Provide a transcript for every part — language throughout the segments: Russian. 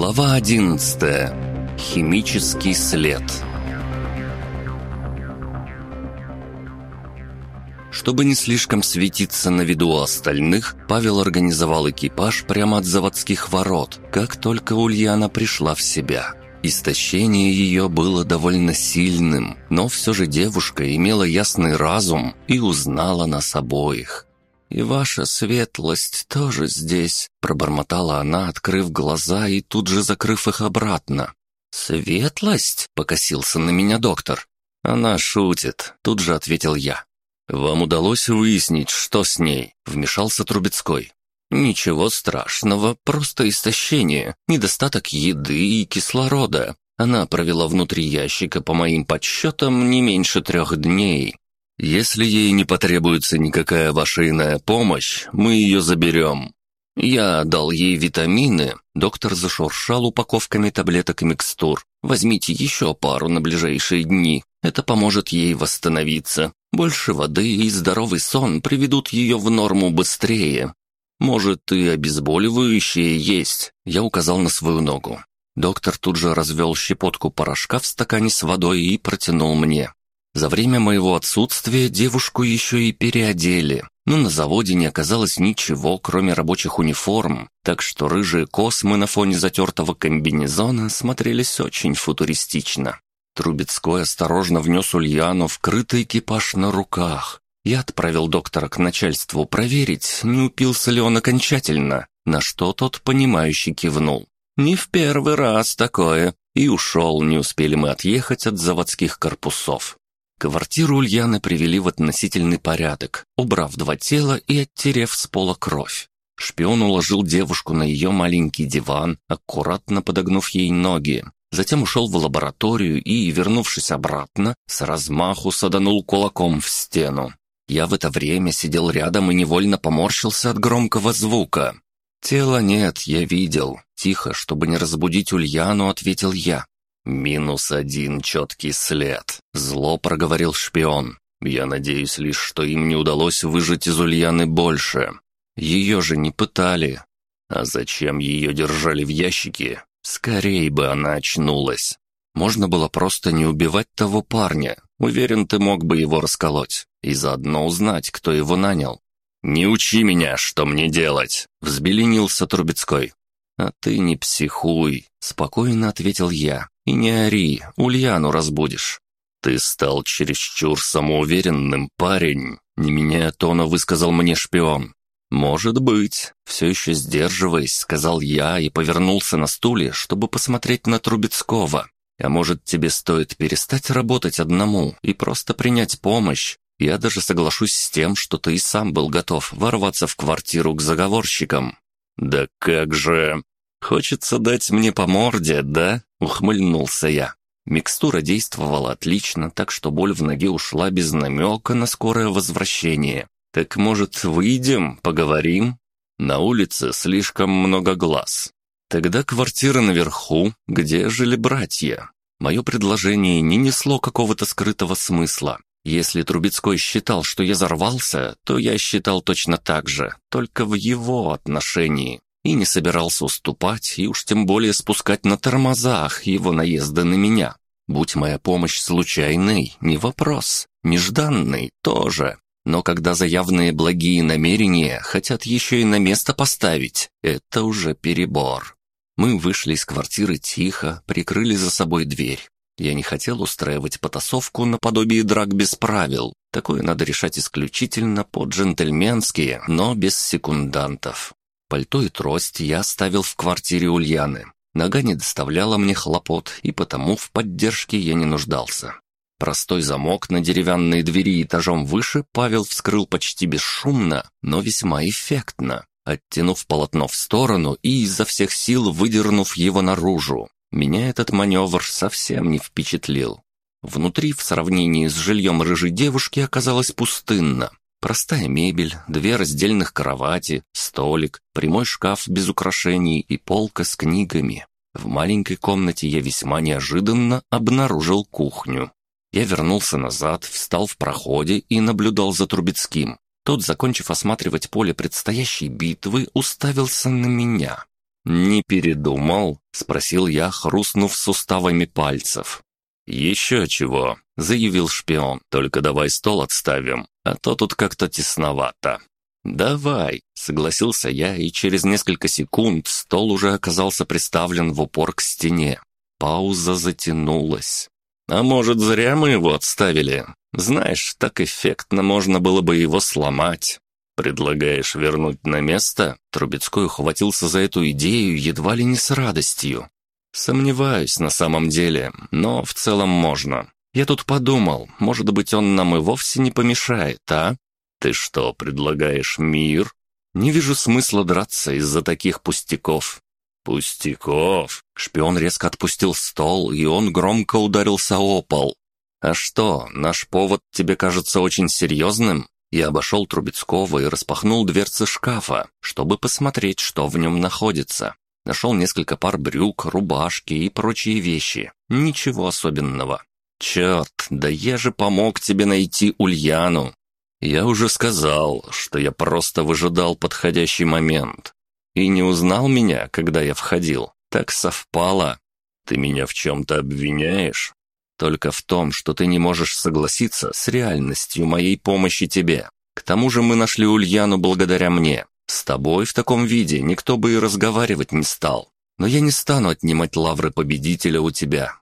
Глава 11. Химический след. Чтобы не слишком светиться на виду у остальных, Павел организовал экипаж прямо от заводских ворот, как только Ульяна пришла в себя. Истощение ее было довольно сильным, но все же девушка имела ясный разум и узнала нас обоих. «И ваша светлость тоже здесь», — пробормотала она, открыв глаза и тут же закрыв их обратно. «Светлость?» — покосился на меня доктор. «Она шутит», — тут же ответил я. «Вам удалось выяснить, что с ней?» — вмешался Трубецкой. «Ничего страшного, просто истощение, недостаток еды и кислорода. Она провела внутри ящика, по моим подсчетам, не меньше трех дней. Если ей не потребуется никакая ваша иная помощь, мы ее заберем. Я дал ей витамины. Доктор зашуршал упаковками таблеток и микстур. Возьмите еще пару на ближайшие дни. Это поможет ей восстановиться. Больше воды и здоровый сон приведут ее в норму быстрее. Может, и обезболивающее есть. Я указал на свою ногу. Доктор тут же развел щепотку порошка в стакане с водой и протянул мне. За время моего отсутствия девушку еще и переодели, но на заводе не оказалось ничего, кроме рабочих униформ, так что рыжие космы на фоне затертого комбинезона смотрелись очень футуристично. Трубецкой осторожно внес Ульяну в крытый экипаж на руках. Я отправил доктора к начальству проверить, не упился ли он окончательно, на что тот, понимающий, кивнул. «Не в первый раз такое», и ушел, не успели мы отъехать от заводских корпусов. Квартиру Ульяны привели в относительный порядок, убрав два тела и оттерев с пола кровь. Шпион уложил девушку на ее маленький диван, аккуратно подогнув ей ноги. Затем ушел в лабораторию и, вернувшись обратно, с размаху саданул кулаком в стену. Я в это время сидел рядом и невольно поморщился от громкого звука. «Тела нет, я видел». Тихо, чтобы не разбудить Ульяну, ответил я. «Минус один четкий след», — зло проговорил шпион. «Я надеюсь лишь, что им не удалось выжить из Ульяны больше. Ее же не пытали. А зачем ее держали в ящике? Скорей бы она очнулась. Можно было просто не убивать того парня. Уверен, ты мог бы его расколоть. И заодно узнать, кто его нанял. «Не учи меня, что мне делать!» — взбеленился Трубецкой. «А ты не психуй», — спокойно ответил я. И не ори, Ульяну разбудишь. Ты стал чересчур самоуверенным, парень, не меняя тона, высказал мне шпион. «Может быть», — все еще сдерживаясь, сказал я и повернулся на стуле, чтобы посмотреть на Трубецкого. «А может, тебе стоит перестать работать одному и просто принять помощь? Я даже соглашусь с тем, что ты и сам был готов ворваться в квартиру к заговорщикам». «Да как же...» «Хочется дать мне по морде, да?» — ухмыльнулся я. Микстура действовала отлично, так что боль в ноге ушла без намека на скорое возвращение. «Так, может, выйдем, поговорим?» На улице слишком много глаз. Тогда квартира наверху, где жили братья. Мое предложение не несло какого-то скрытого смысла. Если Трубецкой считал, что я взорвался, то я считал точно так же, только в его отношении и не собирался уступать, и уж тем более спускать на тормозах его наезды на меня. Будь моя помощь случайной, не вопрос, нежданной тоже. Но когда заявные благие намерения хотят еще и на место поставить, это уже перебор. Мы вышли из квартиры тихо, прикрыли за собой дверь. Я не хотел устраивать потасовку наподобие драк без правил. Такое надо решать исключительно по-джентльменски, но без секундантов. Пальто и трость я оставил в квартире Ульяны. Нога не доставляла мне хлопот, и потому в поддержке я не нуждался. Простой замок на деревянной двери этажом выше Павел вскрыл почти бесшумно, но весьма эффектно, оттянув полотно в сторону и изо всех сил выдернув его наружу. Меня этот маневр совсем не впечатлил. Внутри, в сравнении с жильем рыжей девушки, оказалось пустынно. Простая мебель, две раздельных кровати, столик, прямой шкаф без украшений и полка с книгами. В маленькой комнате я весьма неожиданно обнаружил кухню. Я вернулся назад, встал в проходе и наблюдал за Трубецким. Тот, закончив осматривать поле предстоящей битвы, уставился на меня. «Не передумал?» — спросил я, хрустнув суставами пальцев. «Еще чего», — заявил шпион, — «только давай стол отставим, а то тут как-то тесновато». «Давай», — согласился я, и через несколько секунд стол уже оказался приставлен в упор к стене. Пауза затянулась. «А может, зря мы его отставили? Знаешь, так эффектно можно было бы его сломать». «Предлагаешь вернуть на место?» Трубецкой ухватился за эту идею едва ли не с радостью. «Сомневаюсь на самом деле, но в целом можно. Я тут подумал, может быть, он нам и вовсе не помешает, а? «Ты что, предлагаешь мир?» «Не вижу смысла драться из-за таких пустяков». «Пустяков?» Шпион резко отпустил стол, и он громко ударился о пол. «А что, наш повод тебе кажется очень серьезным?» Я обошел Трубецкого и распахнул дверцы шкафа, чтобы посмотреть, что в нем находится. Нашел несколько пар брюк, рубашки и прочие вещи. Ничего особенного. «Черт, да я же помог тебе найти Ульяну!» Я уже сказал, что я просто выжидал подходящий момент. И не узнал меня, когда я входил. Так совпало. Ты меня в чем-то обвиняешь? Только в том, что ты не можешь согласиться с реальностью моей помощи тебе. К тому же мы нашли Ульяну благодаря мне. С тобой в таком виде никто бы и разговаривать не стал. Но я не стану отнимать лавры победителя у тебя.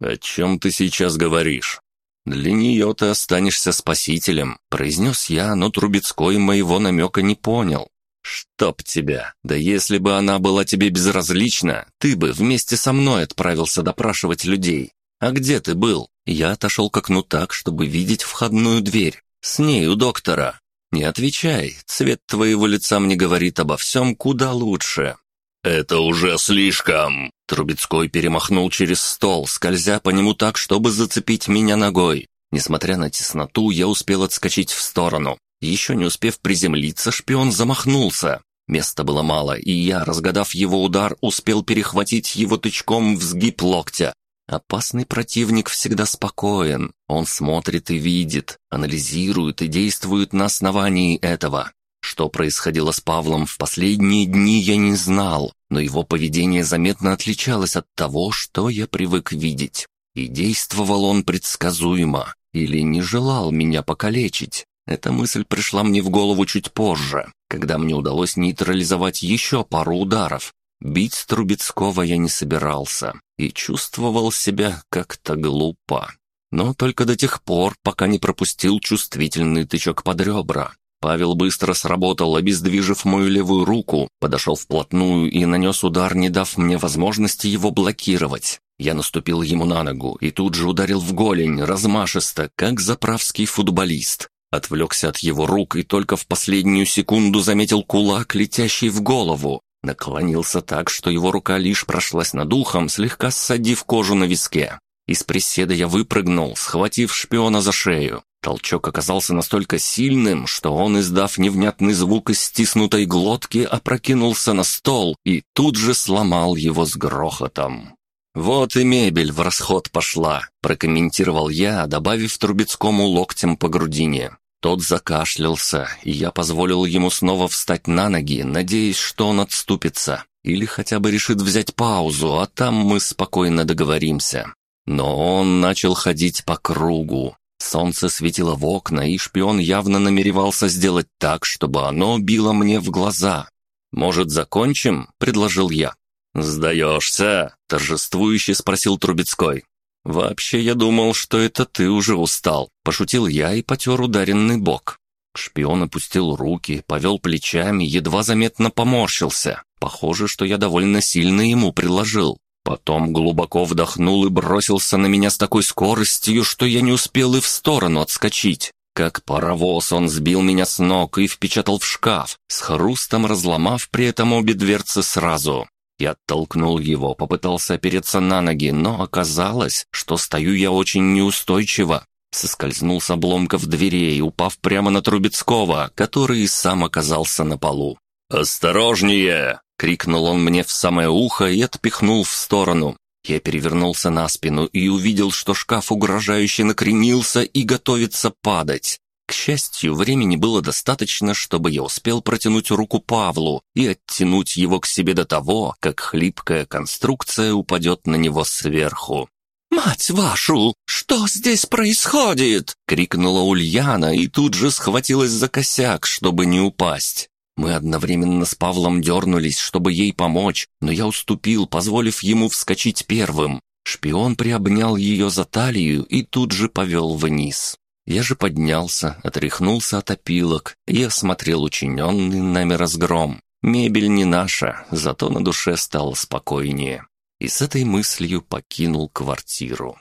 О чем ты сейчас говоришь? «Для нее ты останешься спасителем», — произнес я, но Трубецкой моего намека не понял. «Чтоб тебя! Да если бы она была тебе безразлична, ты бы вместе со мной отправился допрашивать людей. А где ты был?» Я отошел к окну так, чтобы видеть входную дверь. «С ней у доктора. Не отвечай, цвет твоего лица мне говорит обо всем куда лучше». «Это уже слишком!» Трубецкой перемахнул через стол, скользя по нему так, чтобы зацепить меня ногой. Несмотря на тесноту, я успел отскочить в сторону. Еще не успев приземлиться, шпион замахнулся. Места было мало, и я, разгадав его удар, успел перехватить его тычком в сгиб локтя. Опасный противник всегда спокоен. Он смотрит и видит, анализирует и действует на основании этого. Что происходило с Павлом в последние дни, я не знал, но его поведение заметно отличалось от того, что я привык видеть. И действовал он предсказуемо, или не желал меня покалечить. Эта мысль пришла мне в голову чуть позже, когда мне удалось нейтрализовать еще пару ударов. Бить Трубецкого я не собирался и чувствовал себя как-то глупо. Но только до тех пор, пока не пропустил чувствительный тычок под ребра. Павел быстро сработал, обездвижив мою левую руку, подошел вплотную и нанес удар, не дав мне возможности его блокировать. Я наступил ему на ногу и тут же ударил в голень, размашисто, как заправский футболист. Отвлекся от его рук и только в последнюю секунду заметил кулак, летящий в голову. Наклонился так, что его рука лишь прошлась над ухом, слегка ссадив кожу на виске. Из приседа я выпрыгнул, схватив шпиона за шею. Толчок оказался настолько сильным, что он, издав невнятный звук из стиснутой глотки, опрокинулся на стол и тут же сломал его с грохотом. «Вот и мебель в расход пошла», — прокомментировал я, добавив Трубецкому локтем по грудине. Тот закашлялся, и я позволил ему снова встать на ноги, надеясь, что он отступится. Или хотя бы решит взять паузу, а там мы спокойно договоримся. Но он начал ходить по кругу, Солнце светило в окна, и шпион явно намеревался сделать так, чтобы оно било мне в глаза. «Может, закончим?» — предложил я. «Сдаешься?» — торжествующе спросил Трубецкой. «Вообще, я думал, что это ты уже устал», — пошутил я и потер ударенный бок. Шпион опустил руки, повел плечами, едва заметно поморщился. Похоже, что я довольно сильно ему приложил. Потом глубоко вдохнул и бросился на меня с такой скоростью, что я не успел и в сторону отскочить. Как паровоз он сбил меня с ног и впечатал в шкаф, с хрустом разломав при этом обе дверцы сразу. Я оттолкнул его, попытался опереться на ноги, но оказалось, что стою я очень неустойчиво. Соскользнул с обломков дверей, упав прямо на Трубецкого, который и сам оказался на полу. «Осторожнее!» Крикнул он мне в самое ухо и отпихнул в сторону. Я перевернулся на спину и увидел, что шкаф угрожающе накренился и готовится падать. К счастью, времени было достаточно, чтобы я успел протянуть руку Павлу и оттянуть его к себе до того, как хлипкая конструкция упадет на него сверху. «Мать вашу! Что здесь происходит?» — крикнула Ульяна и тут же схватилась за косяк, чтобы не упасть. Мы одновременно с Павлом дернулись, чтобы ей помочь, но я уступил, позволив ему вскочить первым. Шпион приобнял ее за талию и тут же повел вниз. Я же поднялся, отряхнулся от опилок и осмотрел учиненный нами разгром. Мебель не наша, зато на душе стало спокойнее. И с этой мыслью покинул квартиру.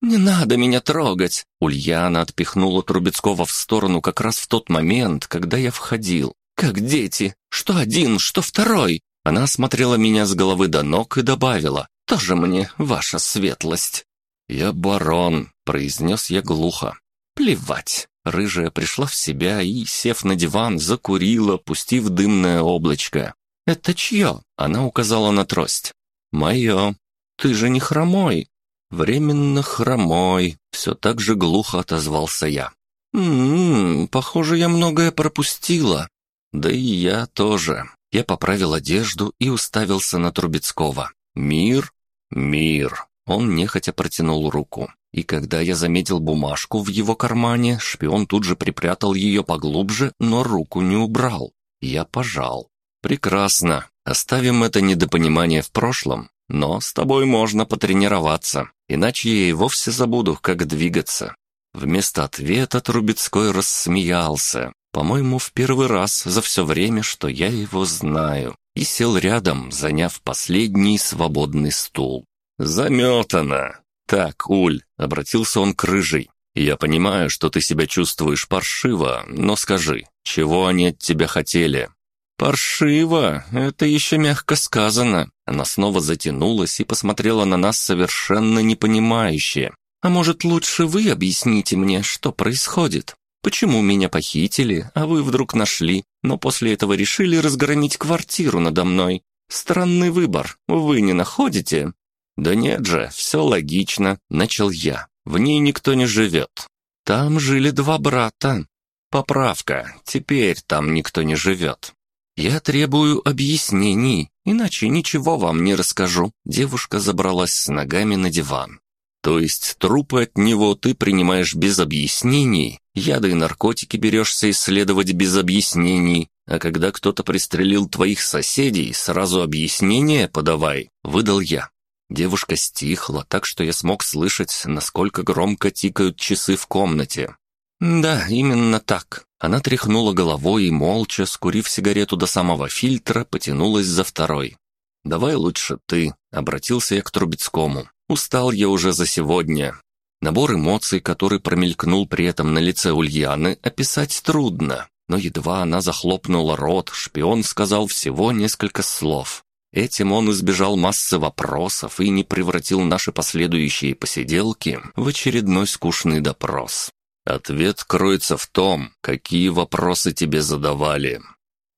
«Не надо меня трогать!» Ульяна отпихнула Трубецкого в сторону как раз в тот момент, когда я входил. «Как дети! Что один, что второй!» Она осмотрела меня с головы до ног и добавила. «Тоже мне ваша светлость!» «Я барон», — произнес я глухо. Плевать. Рыжая пришла в себя и, сев на диван, закурила, пустив дымное облачко. «Это чье?» — она указала на трость. «Мое. Ты же не хромой». «Временно хромой», — все так же глухо отозвался я. «М-м, похоже, я многое пропустила». «Да и я тоже». Я поправил одежду и уставился на Трубецкого. «Мир? Мир». Он нехотя протянул руку. И когда я заметил бумажку в его кармане, шпион тут же припрятал ее поглубже, но руку не убрал. Я пожал. «Прекрасно. Оставим это недопонимание в прошлом. Но с тобой можно потренироваться, иначе я и вовсе забуду, как двигаться». Вместо ответа Трубецкой рассмеялся, по-моему, в первый раз за все время, что я его знаю, и сел рядом, заняв последний свободный стул. «Заметано. «Так, Уль», — обратился он к рыжей, — «я понимаю, что ты себя чувствуешь паршиво, но скажи, чего они от тебя хотели?» «Паршиво? Это еще мягко сказано». Она снова затянулась и посмотрела на нас совершенно непонимающе. «А может, лучше вы объясните мне, что происходит? Почему меня похитили, а вы вдруг нашли, но после этого решили разгромить квартиру надо мной? Странный выбор, вы не находите?» «Да нет же, все логично», — начал я. «В ней никто не живет. Там жили два брата. Поправка, теперь там никто не живет. Я требую объяснений, иначе ничего вам не расскажу». Девушка забралась с ногами на диван. «То есть трупы от него ты принимаешь без объяснений, яды и наркотики берешься исследовать без объяснений, а когда кто-то пристрелил твоих соседей, сразу объяснение подавай», — выдал я. Девушка стихла, так что я смог слышать, насколько громко тикают часы в комнате. «Да, именно так». Она тряхнула головой и, молча, скурив сигарету до самого фильтра, потянулась за второй. «Давай лучше ты», — обратился я к Трубецкому. «Устал я уже за сегодня». Набор эмоций, который промелькнул при этом на лице Ульяны, описать трудно. Но едва она захлопнула рот, шпион сказал всего несколько слов. Этим он избежал массы вопросов и не превратил наши последующие посиделки в очередной скучный допрос. Ответ кроется в том, какие вопросы тебе задавали.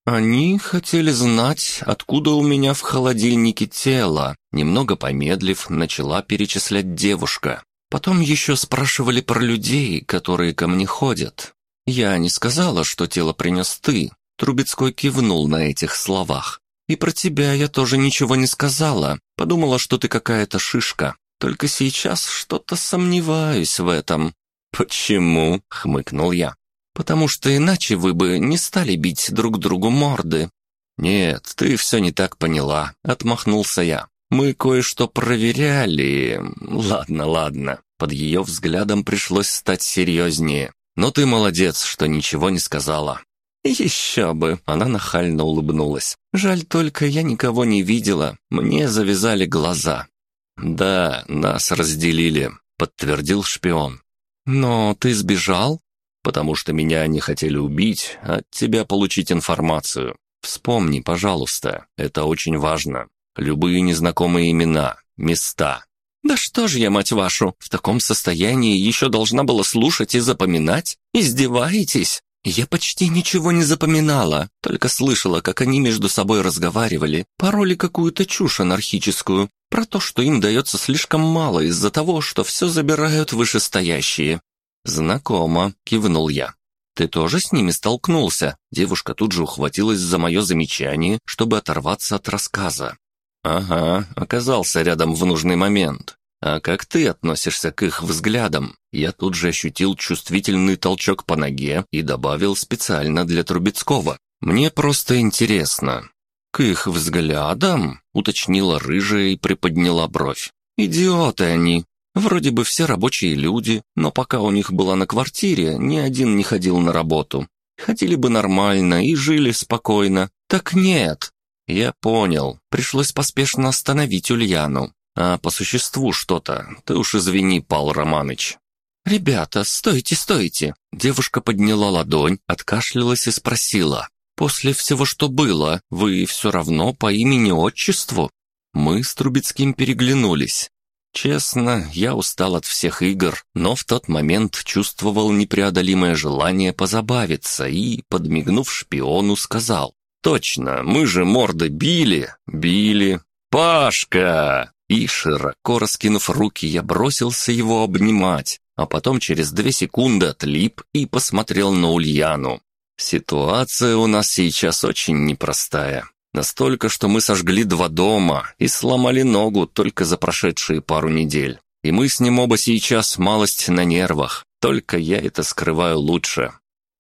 Они хотели знать, откуда у меня в холодильнике тело. Немного помедлив, начала перечислять девушка. Потом еще спрашивали про людей, которые ко мне ходят. Я не сказала, что тело принес ты. Трубецкой кивнул на этих словах. И про тебя я тоже ничего не сказала. Подумала, что ты какая-то шишка. Только сейчас что-то сомневаюсь в этом». «Почему?» — хмыкнул я. «Потому что иначе вы бы не стали бить друг другу морды». «Нет, ты все не так поняла», — отмахнулся я. «Мы кое-что проверяли. Ладно, ладно». Под ее взглядом пришлось стать серьезнее. «Но ты молодец, что ничего не сказала. «Еще бы!» — она нахально улыбнулась. «Жаль только, я никого не видела. Мне завязали глаза». «Да, нас разделили», — подтвердил шпион. «Но ты сбежал?» «Потому что меня не хотели убить, а от тебя получить информацию. Вспомни, пожалуйста, это очень важно. Любые незнакомые имена, места». «Да что ж я, мать вашу, в таком состоянии еще должна была слушать и запоминать? Издеваетесь?» Я почти ничего не запоминала, только слышала, как они между собой разговаривали, пароли какую-то чушь анархическую, про то, что им дается слишком мало из-за того, что все забирают вышестоящие. «Знакомо», — кивнул я. Ты тоже с ними столкнулся?» Девушка тут же ухватилась за мое замечание, чтобы оторваться от рассказа. «Ага, оказался рядом в нужный момент. А как ты относишься к их взглядам?» Я тут же ощутил чувствительный толчок по ноге и добавил специально для Трубецкого. «Мне просто интересно». «К их взглядам?» — уточнила рыжая и приподняла бровь. «Идиоты они. Вроде бы все рабочие люди, но пока у них была на квартире, ни один не ходил на работу. Ходили бы нормально и жили спокойно. Так нет. Я понял. Пришлось поспешно остановить Ульяну. А по существу что-то. Ты уж извини, Пал Романыч. «Ребята, стойте, стойте!» Девушка подняла ладонь, откашлялась и спросила. «После всего, что было, вы все равно по имени-отчеству?» Мы с Трубецким переглянулись. Честно, я устал от всех игр, но в тот момент чувствовал непреодолимое желание позабавиться и, подмигнув шпиону, сказал «Точно, мы же морды били, били. Пашка!» И, широко раскинув руки, я бросился его обнимать, а потом через две секунды отлип и посмотрел на Ульяну. Ситуация у нас сейчас очень непростая. Настолько, что мы сожгли два дома и сломали ногу только за прошедшие пару недель. И мы с ним оба сейчас малость на нервах, только я это скрываю лучше.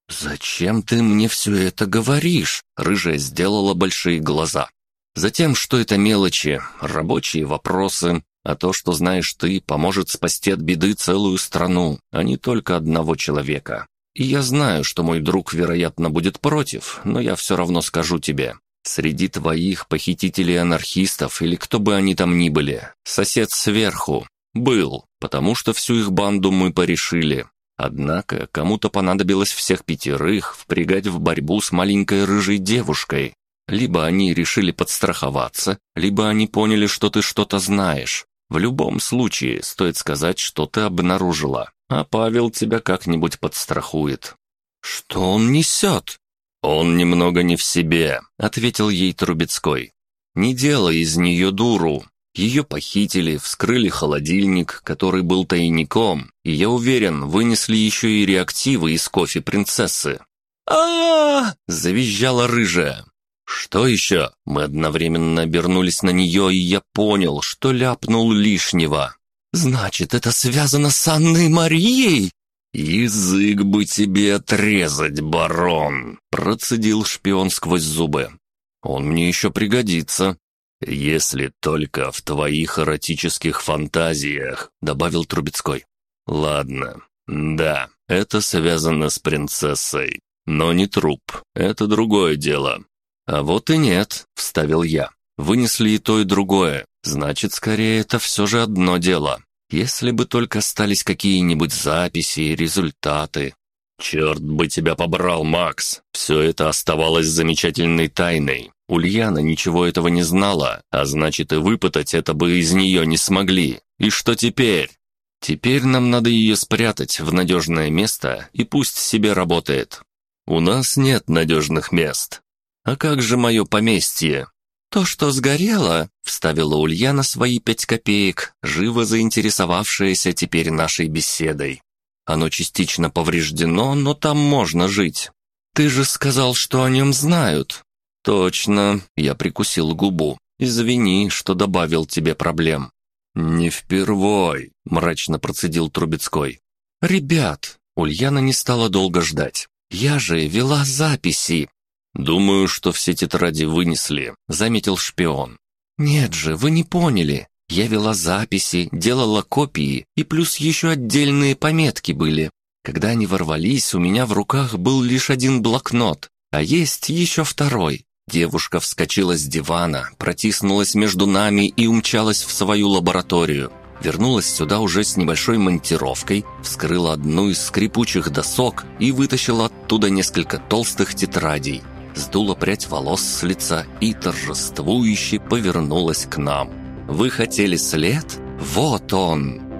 «Зачем ты мне все это говоришь?» Рыжая сделала большие глаза. «Затем, что это мелочи, рабочие вопросы, а то, что знаешь ты, поможет спасти от беды целую страну, а не только одного человека. И я знаю, что мой друг, вероятно, будет против, но я все равно скажу тебе. Среди твоих похитителей-анархистов или кто бы они там ни были, сосед сверху, был, потому что всю их банду мы порешили. Однако кому-то понадобилось всех пятерых впрягать в борьбу с маленькой рыжей девушкой. Либо они решили подстраховаться, либо они поняли, что ты что-то знаешь. В любом случае, стоит сказать, что ты обнаружила, а Павел тебя как-нибудь подстрахует. «Что он несет?» «Он немного не в себе», — ответил ей Трубецкой. «Не делай из нее дуру. Ее похитили, вскрыли холодильник, который был тайником, и, я уверен, вынесли еще и реактивы из кофе принцессы». а завизжала рыжая. «Что еще?» Мы одновременно обернулись на нее, и я понял, что ляпнул лишнего. «Значит, это связано с Анной Марией?» «Язык бы тебе отрезать, барон!» — процедил шпион сквозь зубы. «Он мне еще пригодится». «Если только в твоих эротических фантазиях», — добавил Трубецкой. «Ладно, да, это связано с принцессой, но не труп, это другое дело». «А вот и нет», — вставил я. «Вынесли и то, и другое, значит, скорее, это все же одно дело. Если бы только остались какие-нибудь записи и результаты. Черт бы тебя побрал, Макс! Все это оставалось замечательной тайной. Ульяна ничего этого не знала, а значит и выпытать это бы из нее не смогли. И что теперь? Теперь нам надо ее спрятать в надежное место, и пусть себе работает. У нас нет надежных мест. А как же мое поместье? «То, что сгорело», — вставила Ульяна свои пять копеек, живо заинтересовавшаяся теперь нашей беседой. «Оно частично повреждено, но там можно жить. Ты же сказал, что о нем знают». «Точно», — я прикусил губу. «Извини, что добавил тебе проблем». «Не впервой», — мрачно процедил Трубецкой. «Ребят», — Ульяна не стала долго ждать. «Я же вела записи, «Думаю, что все тетради вынесли», — заметил шпион. «Нет же, вы не поняли. Я вела записи, делала копии, и плюс еще отдельные пометки были. Когда они ворвались, у меня в руках был лишь один блокнот, а есть еще второй. Девушка вскочила с дивана, протиснулась между нами и умчалась в свою лабораторию. Вернулась сюда уже с небольшой монтировкой, вскрыла одну из скрипучих досок и вытащила оттуда несколько толстых тетрадей сдула прядь волос с лица и торжествующе повернулась к нам. «Вы хотели след? Вот он!»